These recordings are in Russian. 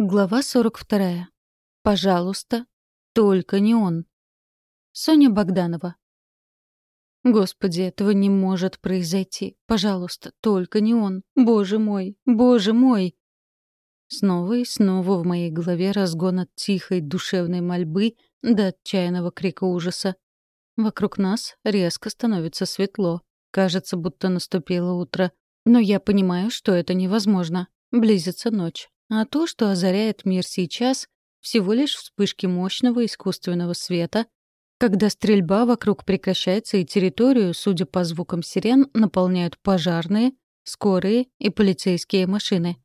Глава 42. Пожалуйста, только не он. Соня Богданова. Господи, этого не может произойти. Пожалуйста, только не он. Боже мой, боже мой. Снова и снова в моей голове разгон от тихой душевной мольбы до отчаянного крика ужаса. Вокруг нас резко становится светло. Кажется, будто наступило утро. Но я понимаю, что это невозможно. Близится ночь. А то, что озаряет мир сейчас, всего лишь вспышки мощного искусственного света, когда стрельба вокруг прекращается и территорию, судя по звукам сирен, наполняют пожарные, скорые и полицейские машины.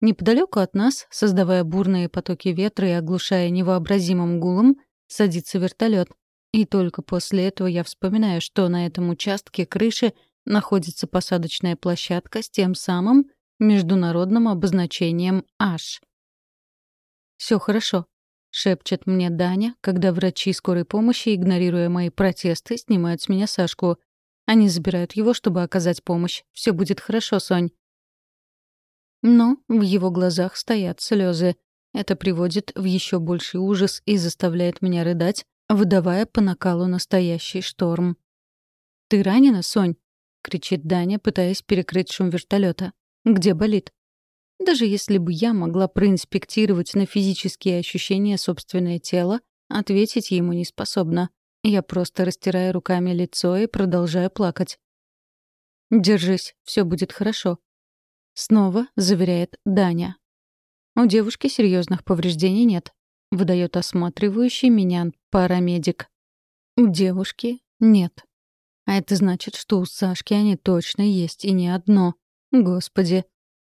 Неподалеку от нас, создавая бурные потоки ветра и оглушая невообразимым гулом, садится вертолет. И только после этого я вспоминаю, что на этом участке крыши находится посадочная площадка с тем самым, международным обозначением «H». «Все хорошо», — шепчет мне Даня, когда врачи скорой помощи, игнорируя мои протесты, снимают с меня Сашку. Они забирают его, чтобы оказать помощь. Все будет хорошо, Сонь. Но в его глазах стоят слезы. Это приводит в еще больший ужас и заставляет меня рыдать, выдавая по накалу настоящий шторм. «Ты ранена, Сонь?» — кричит Даня, пытаясь перекрыть шум вертолета. Где болит? Даже если бы я могла проинспектировать на физические ощущения собственное тело, ответить ему не способна. Я просто растираю руками лицо и продолжаю плакать. «Держись, все будет хорошо», — снова заверяет Даня. У девушки серьезных повреждений нет, — выдает осматривающий меня парамедик. У девушки нет. А это значит, что у Сашки они точно есть, и не одно. Господи,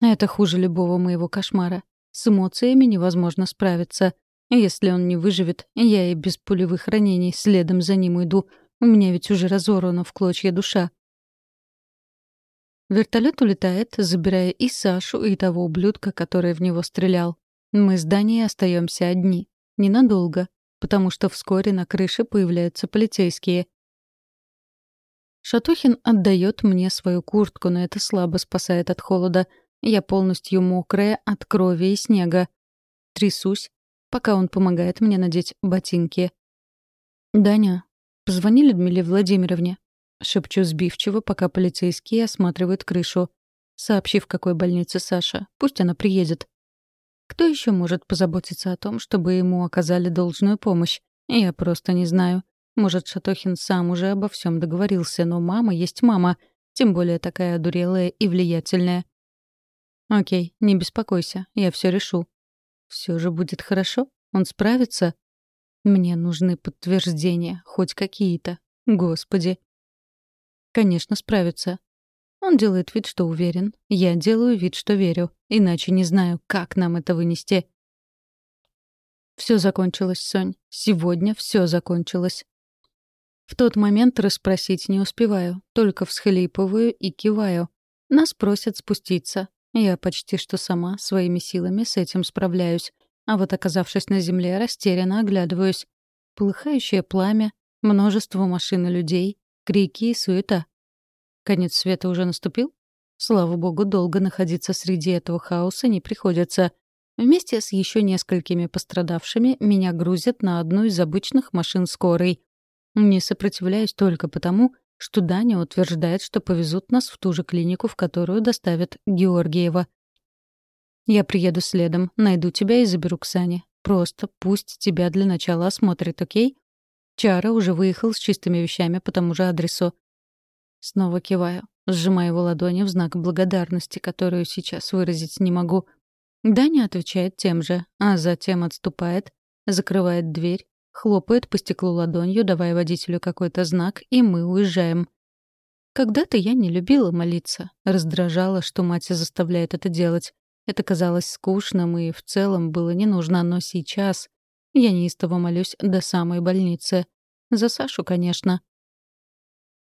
это хуже любого моего кошмара. С эмоциями невозможно справиться. Если он не выживет, я и без пулевых ранений следом за ним уйду. У меня ведь уже разорвана в клочья душа. Вертолет улетает, забирая и Сашу, и того ублюдка, который в него стрелял. Мы с Даней остаемся одни. Ненадолго, потому что вскоре на крыше появляются полицейские. Шатухин отдает мне свою куртку, но это слабо спасает от холода. Я полностью мокрая от крови и снега. Трясусь, пока он помогает мне надеть ботинки. «Даня, позвони Людмиле Владимировне», — шепчу сбивчиво, пока полицейские осматривают крышу. «Сообщи, в какой больнице Саша. Пусть она приедет». Кто еще может позаботиться о том, чтобы ему оказали должную помощь? Я просто не знаю. Может, Шатохин сам уже обо всем договорился, но мама есть мама, тем более такая одурелая и влиятельная. Окей, не беспокойся, я все решу. Все же будет хорошо? Он справится? Мне нужны подтверждения, хоть какие-то. Господи. Конечно, справится. Он делает вид, что уверен. Я делаю вид, что верю. Иначе не знаю, как нам это вынести. Все закончилось, Сонь. Сегодня все закончилось. В тот момент расспросить не успеваю, только всхлипываю и киваю. Нас просят спуститься. Я почти что сама своими силами с этим справляюсь. А вот оказавшись на земле, растерянно оглядываюсь. Полыхающее пламя, множество машин и людей, крики и суета. Конец света уже наступил? Слава богу, долго находиться среди этого хаоса не приходится. Вместе с еще несколькими пострадавшими меня грузят на одну из обычных машин скорой. Не сопротивляюсь только потому, что Даня утверждает, что повезут нас в ту же клинику, в которую доставят Георгиева. Я приеду следом, найду тебя и заберу к Сане. Просто пусть тебя для начала осмотрит, окей? Чара уже выехал с чистыми вещами по тому же адресу. Снова киваю, сжимая его ладони в знак благодарности, которую сейчас выразить не могу. Даня отвечает тем же, а затем отступает, закрывает дверь Хлопает по стеклу ладонью, давая водителю какой-то знак, и мы уезжаем. Когда-то я не любила молиться. Раздражала, что мать заставляет это делать. Это казалось скучным и в целом было не нужно, но сейчас я неистово молюсь до самой больницы. За Сашу, конечно.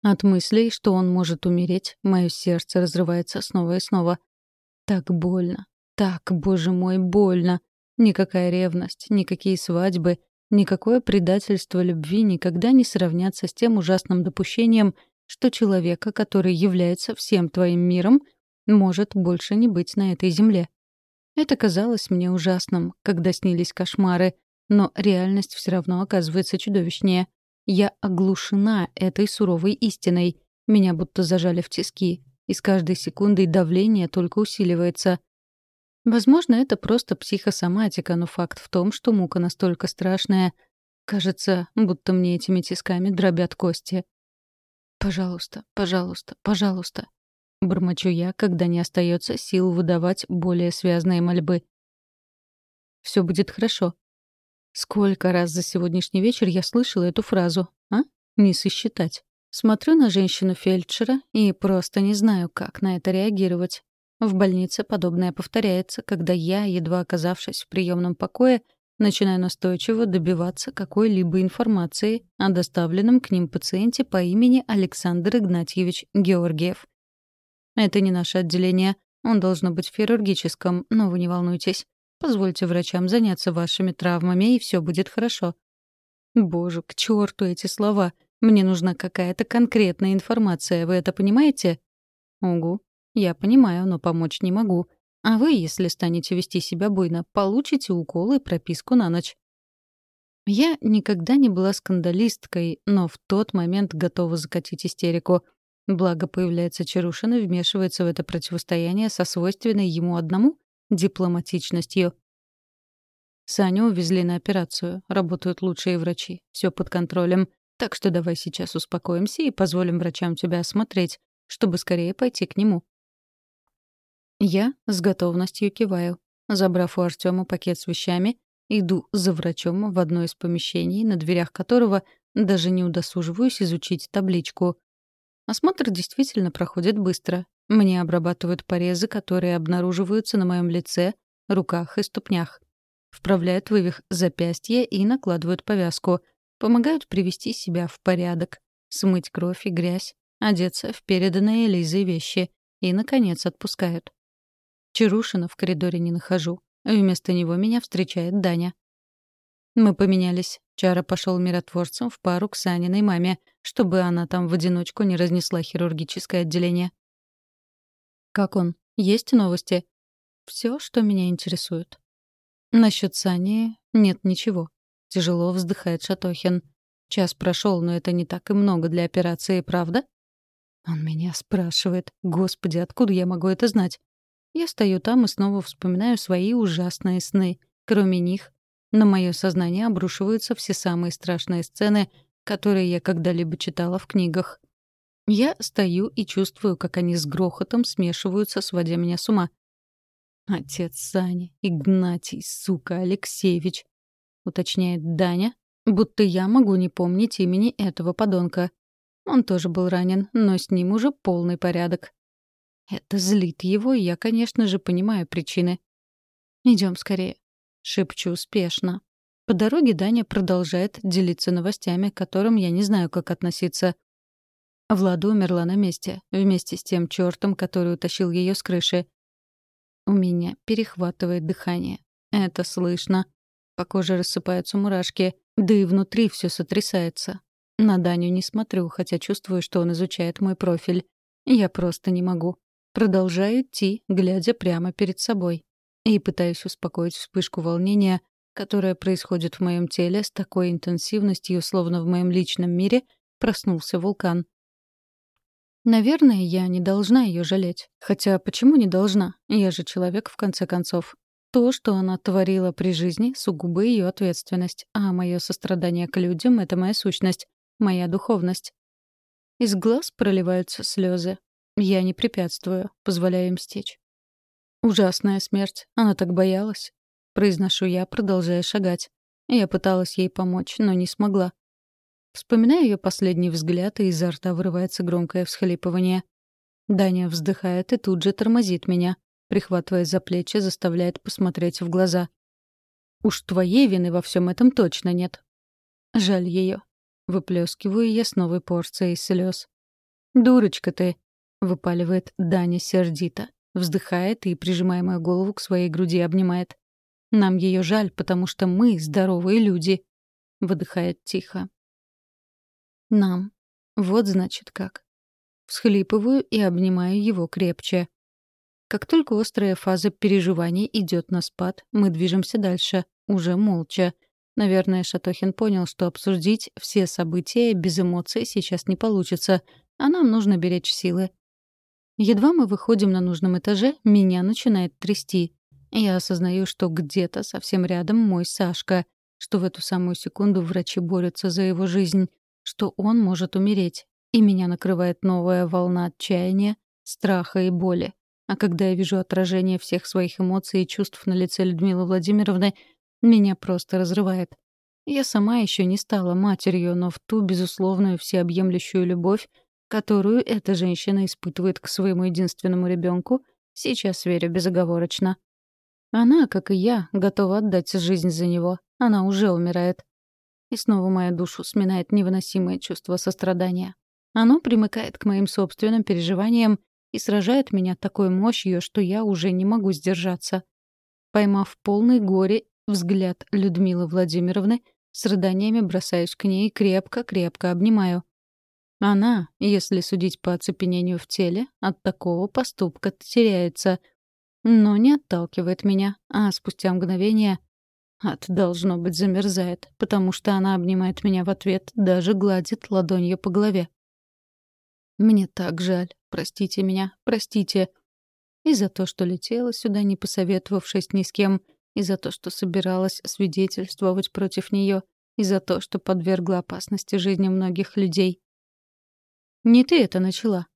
От мыслей, что он может умереть, мое сердце разрывается снова и снова. Так больно. Так, боже мой, больно. Никакая ревность, никакие свадьбы, Никакое предательство любви никогда не сравнятся с тем ужасным допущением, что человека, который является всем твоим миром, может больше не быть на этой земле. Это казалось мне ужасным, когда снились кошмары, но реальность все равно оказывается чудовищнее. Я оглушена этой суровой истиной. Меня будто зажали в тиски, и с каждой секундой давление только усиливается. Возможно, это просто психосоматика, но факт в том, что мука настолько страшная. Кажется, будто мне этими тисками дробят кости. «Пожалуйста, пожалуйста, пожалуйста», — бормочу я, когда не остается сил выдавать более связные мольбы. Все будет хорошо». Сколько раз за сегодняшний вечер я слышала эту фразу, а? Не сосчитать. Смотрю на женщину-фельдшера и просто не знаю, как на это реагировать. В больнице подобное повторяется, когда я, едва оказавшись в приемном покое, начинаю настойчиво добиваться какой-либо информации о доставленном к ним пациенте по имени Александр Игнатьевич Георгиев. Это не наше отделение. Он должно быть в хирургическом, но вы не волнуйтесь. Позвольте врачам заняться вашими травмами, и все будет хорошо. Боже, к черту эти слова. Мне нужна какая-то конкретная информация, вы это понимаете? Угу. Я понимаю, но помочь не могу. А вы, если станете вести себя буйно, получите укол и прописку на ночь. Я никогда не была скандалисткой, но в тот момент готова закатить истерику. Благо появляется Чарушин и вмешивается в это противостояние со свойственной ему одному дипломатичностью. Саню увезли на операцию. Работают лучшие врачи. Все под контролем. Так что давай сейчас успокоимся и позволим врачам тебя осмотреть, чтобы скорее пойти к нему. Я с готовностью киваю. Забрав у Артема пакет с вещами, иду за врачом в одно из помещений, на дверях которого даже не удосуживаюсь изучить табличку. Осмотр действительно проходит быстро. Мне обрабатывают порезы, которые обнаруживаются на моем лице, руках и ступнях. Вправляют вывих запястья и накладывают повязку. Помогают привести себя в порядок, смыть кровь и грязь, одеться в переданные Лизой вещи и, наконец, отпускают. Чарушина в коридоре не нахожу. Вместо него меня встречает Даня. Мы поменялись. Чара пошел миротворцем в пару к Саниной маме, чтобы она там в одиночку не разнесла хирургическое отделение. Как он? Есть новости? Все, что меня интересует. Насчет Сани нет ничего. Тяжело вздыхает Шатохин. Час прошел, но это не так и много для операции, правда? Он меня спрашивает. Господи, откуда я могу это знать? Я стою там и снова вспоминаю свои ужасные сны. Кроме них, на мое сознание обрушиваются все самые страшные сцены, которые я когда-либо читала в книгах. Я стою и чувствую, как они с грохотом смешиваются, сводя меня с ума. «Отец Сани, Игнатий, сука, Алексеевич», — уточняет Даня, будто я могу не помнить имени этого подонка. Он тоже был ранен, но с ним уже полный порядок. Это злит его, и я, конечно же, понимаю причины. Идем скорее», — шепчу успешно. По дороге Даня продолжает делиться новостями, к которым я не знаю, как относиться. Влада умерла на месте, вместе с тем чертом, который утащил ее с крыши. У меня перехватывает дыхание. Это слышно. По коже рассыпаются мурашки, да и внутри все сотрясается. На Даню не смотрю, хотя чувствую, что он изучает мой профиль. Я просто не могу. Продолжаю идти, глядя прямо перед собой. И пытаюсь успокоить вспышку волнения, которая происходит в моем теле с такой интенсивностью, словно в моем личном мире проснулся вулкан. Наверное, я не должна ее жалеть. Хотя почему не должна? Я же человек, в конце концов. То, что она творила при жизни, сугубо ее ответственность, а мое сострадание к людям — это моя сущность, моя духовность. Из глаз проливаются слезы. Я не препятствую, позволяю им стечь. «Ужасная смерть. Она так боялась», — произношу я, продолжая шагать. Я пыталась ей помочь, но не смогла. Вспоминаю ее последний взгляд, и изо рта вырывается громкое всхлипывание. Даня вздыхает и тут же тормозит меня, прихватывая за плечи, заставляет посмотреть в глаза. «Уж твоей вины во всем этом точно нет». Жаль ее. Выплескиваю я с новой порцией слез. «Дурочка ты!» — выпаливает Даня сердито. Вздыхает и, прижимая мою голову к своей груди, обнимает. «Нам ее жаль, потому что мы здоровые люди», — выдыхает тихо. Нам. Вот значит как. Всхлипываю и обнимаю его крепче. Как только острая фаза переживаний идет на спад, мы движемся дальше, уже молча. Наверное, Шатохин понял, что обсудить все события без эмоций сейчас не получится, а нам нужно беречь силы. Едва мы выходим на нужном этаже, меня начинает трясти. Я осознаю, что где-то совсем рядом мой Сашка, что в эту самую секунду врачи борются за его жизнь, что он может умереть, и меня накрывает новая волна отчаяния, страха и боли. А когда я вижу отражение всех своих эмоций и чувств на лице Людмилы Владимировны, меня просто разрывает. Я сама еще не стала матерью, но в ту безусловную всеобъемлющую любовь, которую эта женщина испытывает к своему единственному ребенку, сейчас верю безоговорочно. Она, как и я, готова отдать жизнь за него. Она уже умирает. И снова мою душу сминает невыносимое чувство сострадания. Оно примыкает к моим собственным переживаниям и сражает меня такой мощью, что я уже не могу сдержаться. Поймав полный горе взгляд Людмилы Владимировны, с рыданиями бросаюсь к ней и крепко-крепко обнимаю. Она, если судить по оцепенению в теле, от такого поступка теряется, но не отталкивает меня, а спустя мгновение от должно быть замерзает, потому что она обнимает меня в ответ, даже гладит ладонью по голове. Мне так жаль. Простите меня, простите. И за то, что летела сюда, не посоветовавшись ни с кем, и за то, что собиралась свидетельствовать против нее, и за то, что подвергла опасности жизни многих людей. Не ты это начала.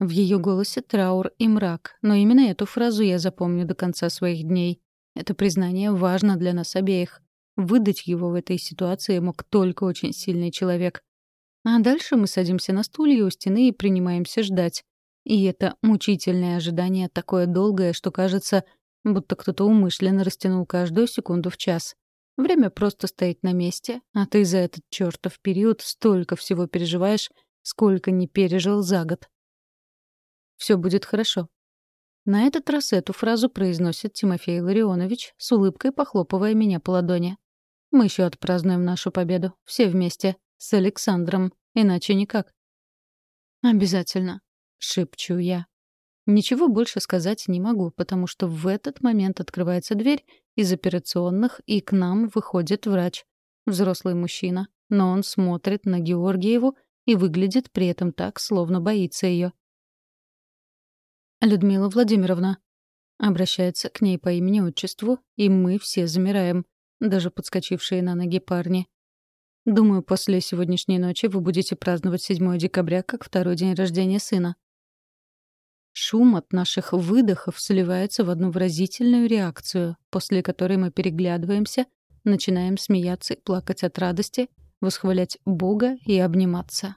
В ее голосе траур и мрак, но именно эту фразу я запомню до конца своих дней. Это признание важно для нас обеих. Выдать его в этой ситуации мог только очень сильный человек. А дальше мы садимся на стулья у стены и принимаемся ждать. И это мучительное ожидание такое долгое, что кажется, будто кто-то умышленно растянул каждую секунду в час. Время просто стоит на месте, а ты за этот чертов период столько всего переживаешь, сколько не пережил за год. Все будет хорошо. На этот раз эту фразу произносит Тимофей Ларионович, с улыбкой похлопывая меня по ладони. Мы еще отпразднуем нашу победу. Все вместе. С Александром. Иначе никак. «Обязательно», — шепчу я. Ничего больше сказать не могу, потому что в этот момент открывается дверь из операционных, и к нам выходит врач. Взрослый мужчина, но он смотрит на Георгиеву и выглядит при этом так, словно боится ее. «Людмила Владимировна», обращается к ней по имени-отчеству, и мы все замираем, даже подскочившие на ноги парни. «Думаю, после сегодняшней ночи вы будете праздновать 7 декабря как второй день рождения сына». Шум от наших выдохов сливается в одну выразительную реакцию, после которой мы переглядываемся, начинаем смеяться и плакать от радости, восхвалять Бога и обниматься.